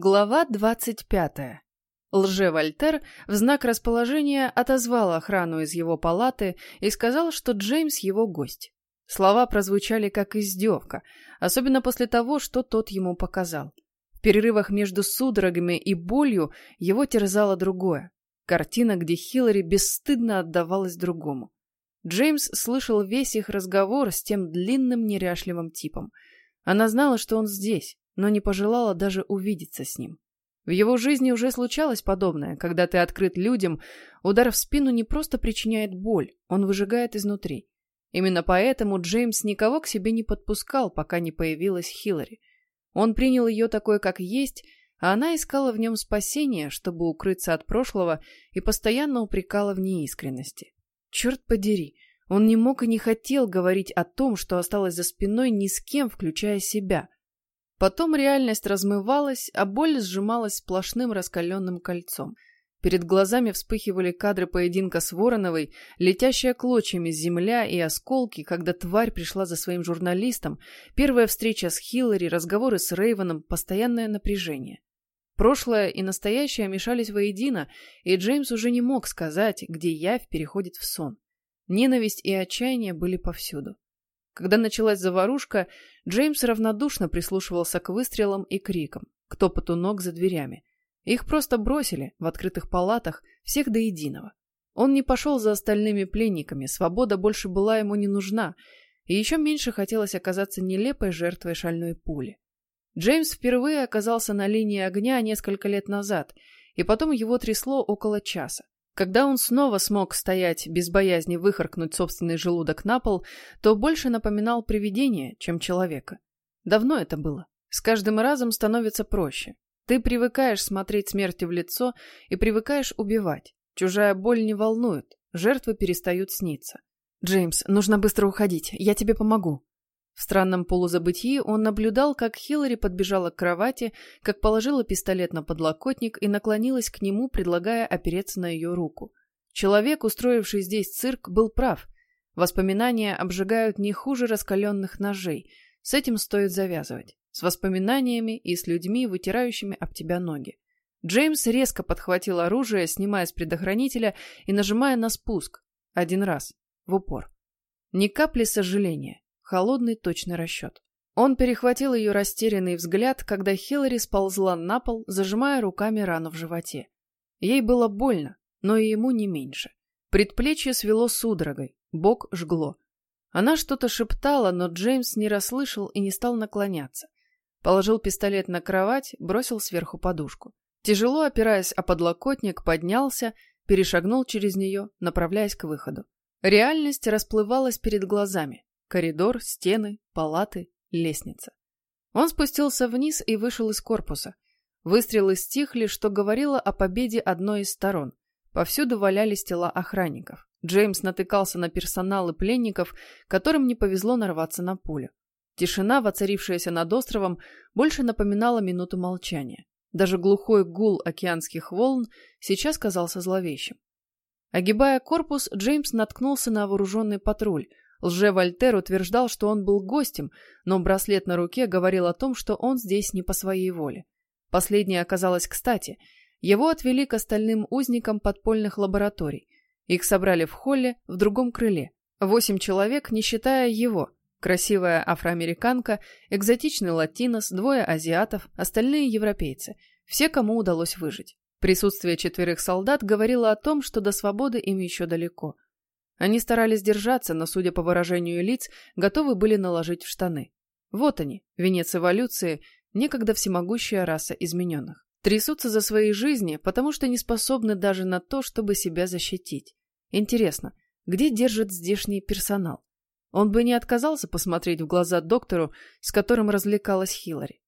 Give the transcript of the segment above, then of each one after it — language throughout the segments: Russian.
Глава двадцать пятая. Лже-Вольтер в знак расположения отозвал охрану из его палаты и сказал, что Джеймс его гость. Слова прозвучали как издевка, особенно после того, что тот ему показал. В перерывах между судорогами и болью его терзало другое. Картина, где Хиллари бесстыдно отдавалась другому. Джеймс слышал весь их разговор с тем длинным неряшливым типом. Она знала, что он здесь, но не пожелала даже увидеться с ним. В его жизни уже случалось подобное, когда ты открыт людям, удар в спину не просто причиняет боль, он выжигает изнутри. Именно поэтому Джеймс никого к себе не подпускал, пока не появилась Хиллари. Он принял ее такой, как есть, а она искала в нем спасения, чтобы укрыться от прошлого, и постоянно упрекала в неискренности. Черт подери, он не мог и не хотел говорить о том, что осталось за спиной ни с кем, включая себя. Потом реальность размывалась, а боль сжималась сплошным раскаленным кольцом. Перед глазами вспыхивали кадры поединка с Вороновой, летящая клочьями земля и осколки, когда тварь пришла за своим журналистом, первая встреча с Хиллари, разговоры с Рейвеном, постоянное напряжение. Прошлое и настоящее мешались воедино, и Джеймс уже не мог сказать, где явь переходит в сон. Ненависть и отчаяние были повсюду. Когда началась заварушка, Джеймс равнодушно прислушивался к выстрелам и крикам, к топоту ног за дверями. Их просто бросили в открытых палатах, всех до единого. Он не пошел за остальными пленниками, свобода больше была ему не нужна, и еще меньше хотелось оказаться нелепой жертвой шальной пули. Джеймс впервые оказался на линии огня несколько лет назад, и потом его трясло около часа. Когда он снова смог стоять без боязни выхаркнуть собственный желудок на пол, то больше напоминал привидение, чем человека. Давно это было. С каждым разом становится проще. Ты привыкаешь смотреть смерти в лицо и привыкаешь убивать. Чужая боль не волнует, жертвы перестают сниться. «Джеймс, нужно быстро уходить, я тебе помогу», в странном полузабытии он наблюдал, как Хиллари подбежала к кровати, как положила пистолет на подлокотник и наклонилась к нему, предлагая опереться на ее руку. Человек, устроивший здесь цирк, был прав. Воспоминания обжигают не хуже раскаленных ножей. С этим стоит завязывать. С воспоминаниями и с людьми, вытирающими об тебя ноги. Джеймс резко подхватил оружие, снимая с предохранителя и нажимая на спуск. Один раз. В упор. Ни капли сожаления. Холодный точный расчет. Он перехватил ее растерянный взгляд, когда Хиллари сползла на пол, зажимая руками рану в животе. Ей было больно, но и ему не меньше. Предплечье свело судорогой, бок жгло. Она что-то шептала, но Джеймс не расслышал и не стал наклоняться. Положил пистолет на кровать, бросил сверху подушку. Тяжело опираясь о подлокотник, поднялся, перешагнул через нее, направляясь к выходу. Реальность расплывалась перед глазами. Коридор, стены, палаты, лестница. Он спустился вниз и вышел из корпуса. Выстрелы стихли, что говорило о победе одной из сторон. Повсюду валялись тела охранников. Джеймс натыкался на персонал и пленников, которым не повезло нарваться на пулю. Тишина, воцарившаяся над островом, больше напоминала минуту молчания. Даже глухой гул океанских волн сейчас казался зловещим. Огибая корпус, Джеймс наткнулся на вооруженный патруль, Лже-Вольтер утверждал, что он был гостем, но браслет на руке говорил о том, что он здесь не по своей воле. Последнее оказалось кстати. Его отвели к остальным узникам подпольных лабораторий. Их собрали в холле в другом крыле. Восемь человек, не считая его. Красивая афроамериканка, экзотичный латинос, двое азиатов, остальные европейцы. Все, кому удалось выжить. Присутствие четверых солдат говорило о том, что до свободы им еще далеко – они старались держаться, но, судя по выражению лиц, готовы были наложить в штаны. Вот они, венец эволюции, некогда всемогущая раса измененных. Трясутся за свои жизни, потому что не способны даже на то, чтобы себя защитить. Интересно, где держит здешний персонал? Он бы не отказался посмотреть в глаза доктору, с которым развлекалась Хиллари.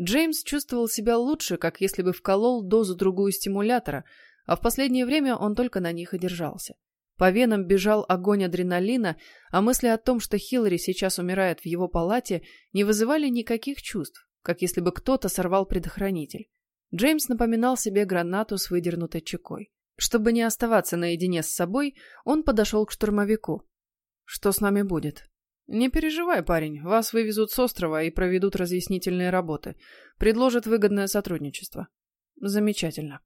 Джеймс чувствовал себя лучше, как если бы вколол дозу-другую стимулятора, а в последнее время он только на них и держался. По венам бежал огонь адреналина, а мысли о том, что Хиллари сейчас умирает в его палате, не вызывали никаких чувств, как если бы кто-то сорвал предохранитель. Джеймс напоминал себе гранату с выдернутой чекой. Чтобы не оставаться наедине с собой, он подошел к штурмовику. «Что с нами будет?» «Не переживай, парень, вас вывезут с острова и проведут разъяснительные работы. Предложат выгодное сотрудничество». «Замечательно».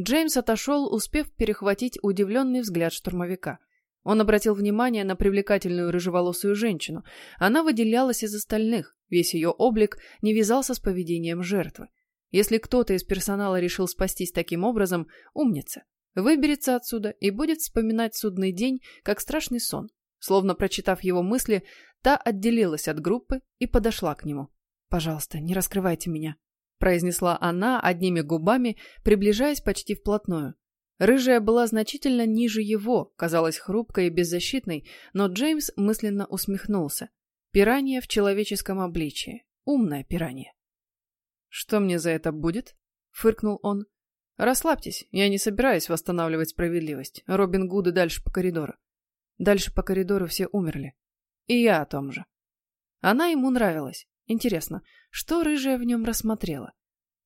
Джеймс отошел, успев перехватить удивленный взгляд штурмовика. Он обратил внимание на привлекательную рыжеволосую женщину. Она выделялась из остальных, весь ее облик не вязался с поведением жертвы. Если кто-то из персонала решил спастись таким образом, умница. Выберется отсюда и будет вспоминать судный день, как страшный сон. Словно прочитав его мысли, та отделилась от группы и подошла к нему. «Пожалуйста, не раскрывайте меня», — произнесла она одними губами, приближаясь почти вплотную. Рыжая была значительно ниже его, казалась хрупкой и беззащитной, но Джеймс мысленно усмехнулся. Пиранья в человеческом обличии. Умная пиранья. «Что мне за это будет?» — фыркнул он. «Расслабьтесь, я не собираюсь восстанавливать справедливость. Робин Гуды дальше по коридору. Дальше по коридору все умерли. И я о том же. Она ему нравилась. Интересно, что рыжая в нем рассмотрела?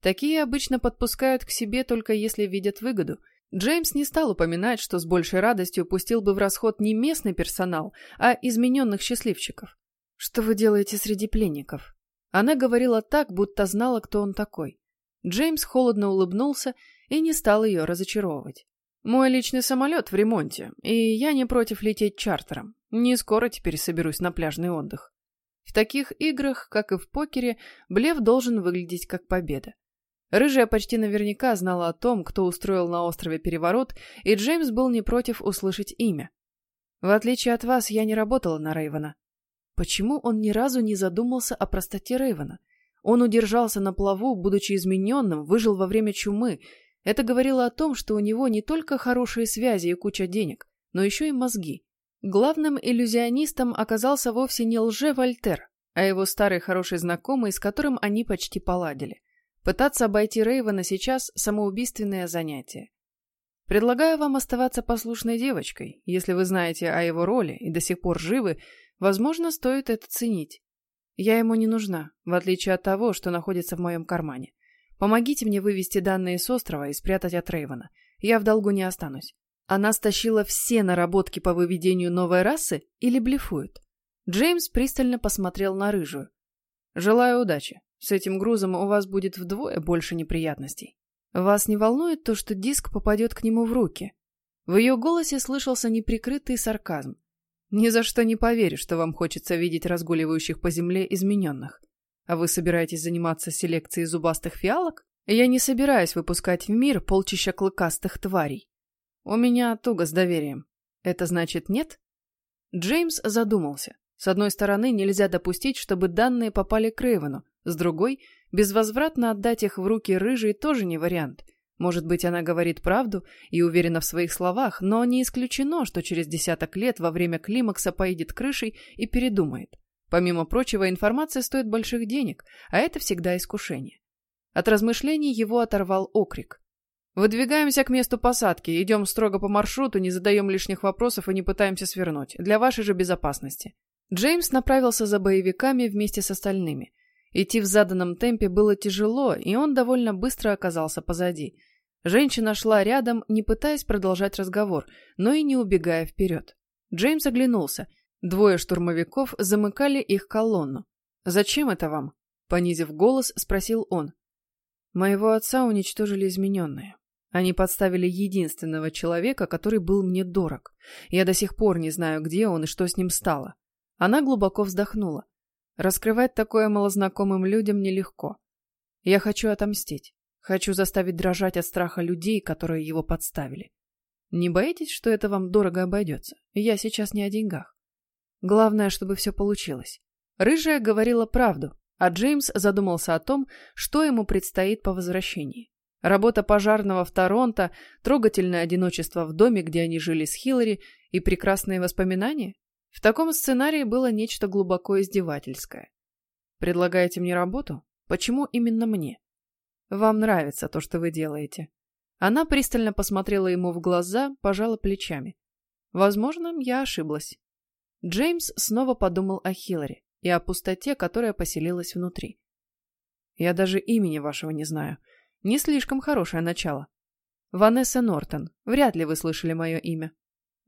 Такие обычно подпускают к себе только если видят выгоду. Джеймс не стал упоминать, что с большей радостью пустил бы в расход не местный персонал, а измененных счастливчиков. «Что вы делаете среди пленников?» Она говорила так, будто знала, кто он такой. Джеймс холодно улыбнулся и не стал ее разочаровывать. Мой личный самолет в ремонте, и я не против лететь чартером. Не скоро теперь соберусь на пляжный отдых. В таких играх, как и в покере, блеф должен выглядеть как победа. Рыжая почти наверняка знала о том, кто устроил на острове переворот, и Джеймс был не против услышать имя. В отличие от вас, я не работала на Рейвена. Почему он ни разу не задумался о простоте Рейвена? Он удержался на плаву, будучи измененным, выжил во время чумы, это говорило о том, что у него не только хорошие связи и куча денег, но еще и мозги. Главным иллюзионистом оказался вовсе не лже-Вольтер, а его старый хороший знакомый, с которым они почти поладили. Пытаться обойти Рейвена сейчас – самоубийственное занятие. Предлагаю вам оставаться послушной девочкой. Если вы знаете о его роли и до сих пор живы, возможно, стоит это ценить. Я ему не нужна, в отличие от того, что находится в моем кармане. Помогите мне вывести данные с острова и спрятать от Рейвена. Я в долгу не останусь. Она стащила все наработки по выведению новой расы или блефует? Джеймс пристально посмотрел на рыжую. Желаю удачи. С этим грузом у вас будет вдвое больше неприятностей. Вас не волнует то, что диск попадет к нему в руки? В ее голосе слышался неприкрытый сарказм. Ни за что не поверю, что вам хочется видеть разгуливающих по земле измененных. А вы собираетесь заниматься селекцией зубастых фиалок? Я не собираюсь выпускать в мир полчища клыкастых тварей. У меня туго с доверием. Это значит нет? Джеймс задумался. С одной стороны, нельзя допустить, чтобы данные попали к Рейвену. С другой, безвозвратно отдать их в руки рыжей тоже не вариант. Может быть, она говорит правду и уверена в своих словах, но не исключено, что через десяток лет во время климакса поедет крышей и передумает. Помимо прочего, информация стоит больших денег, а это всегда искушение. От размышлений его оторвал окрик. «Выдвигаемся к месту посадки, идем строго по маршруту, не задаем лишних вопросов и не пытаемся свернуть. Для вашей же безопасности». Джеймс направился за боевиками вместе с остальными. Идти в заданном темпе было тяжело, и он довольно быстро оказался позади. Женщина шла рядом, не пытаясь продолжать разговор, но и не убегая вперед. Джеймс оглянулся – Двое штурмовиков замыкали их колонну. «Зачем это вам?» — понизив голос, спросил он. «Моего отца уничтожили измененные. Они подставили единственного человека, который был мне дорог. Я до сих пор не знаю, где он и что с ним стало». Она глубоко вздохнула. Раскрывать такое малознакомым людям нелегко. Я хочу отомстить. Хочу заставить дрожать от страха людей, которые его подставили. Не боитесь, что это вам дорого обойдется? Я сейчас не о деньгах. Главное, чтобы все получилось. Рыжая говорила правду, а Джеймс задумался о том, что ему предстоит по возвращении. Работа пожарного в Торонто, трогательное одиночество в доме, где они жили с Хиллари, и прекрасные воспоминания? В таком сценарии было нечто глубоко издевательское. Предлагаете мне работу? Почему именно мне? Вам нравится то, что вы делаете. Она пристально посмотрела ему в глаза, пожала плечами. Возможно, я ошиблась. Джеймс снова подумал о Хиллари и о пустоте, которая поселилась внутри. «Я даже имени вашего не знаю. Не слишком хорошее начало. Ванесса Нортон. Вряд ли вы слышали мое имя».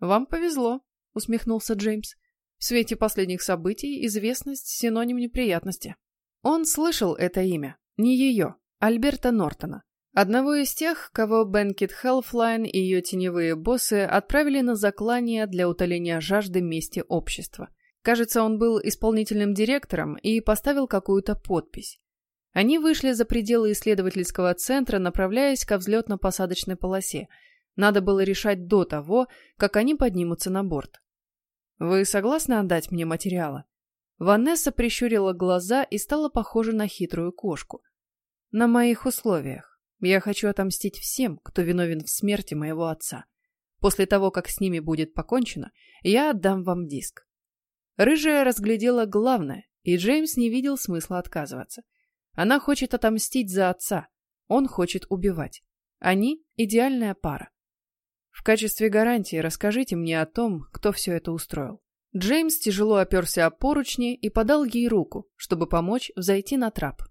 «Вам повезло», — усмехнулся Джеймс. В свете последних событий известность – синоним неприятности. Он слышал это имя, не ее, Альберта Нортона. Одного из тех, кого Бенкет Хелфлайн и ее теневые боссы отправили на заклание для утоления жажды мести общества. Кажется, он был исполнительным директором и поставил какую-то подпись. Они вышли за пределы исследовательского центра, направляясь ко взлетно-посадочной полосе. Надо было решать до того, как они поднимутся на борт. «Вы согласны отдать мне материалы?» Ванесса прищурила глаза и стала похожа на хитрую кошку. «На моих условиях. Я хочу отомстить всем, кто виновен в смерти моего отца. После того, как с ними будет покончено, я отдам вам диск». Рыжая разглядела главное, и Джеймс не видел смысла отказываться. Она хочет отомстить за отца, он хочет убивать. Они – идеальная пара. В качестве гарантии расскажите мне о том, кто все это устроил. Джеймс тяжело оперся о поручни и подал ей руку, чтобы помочь взойти на трап.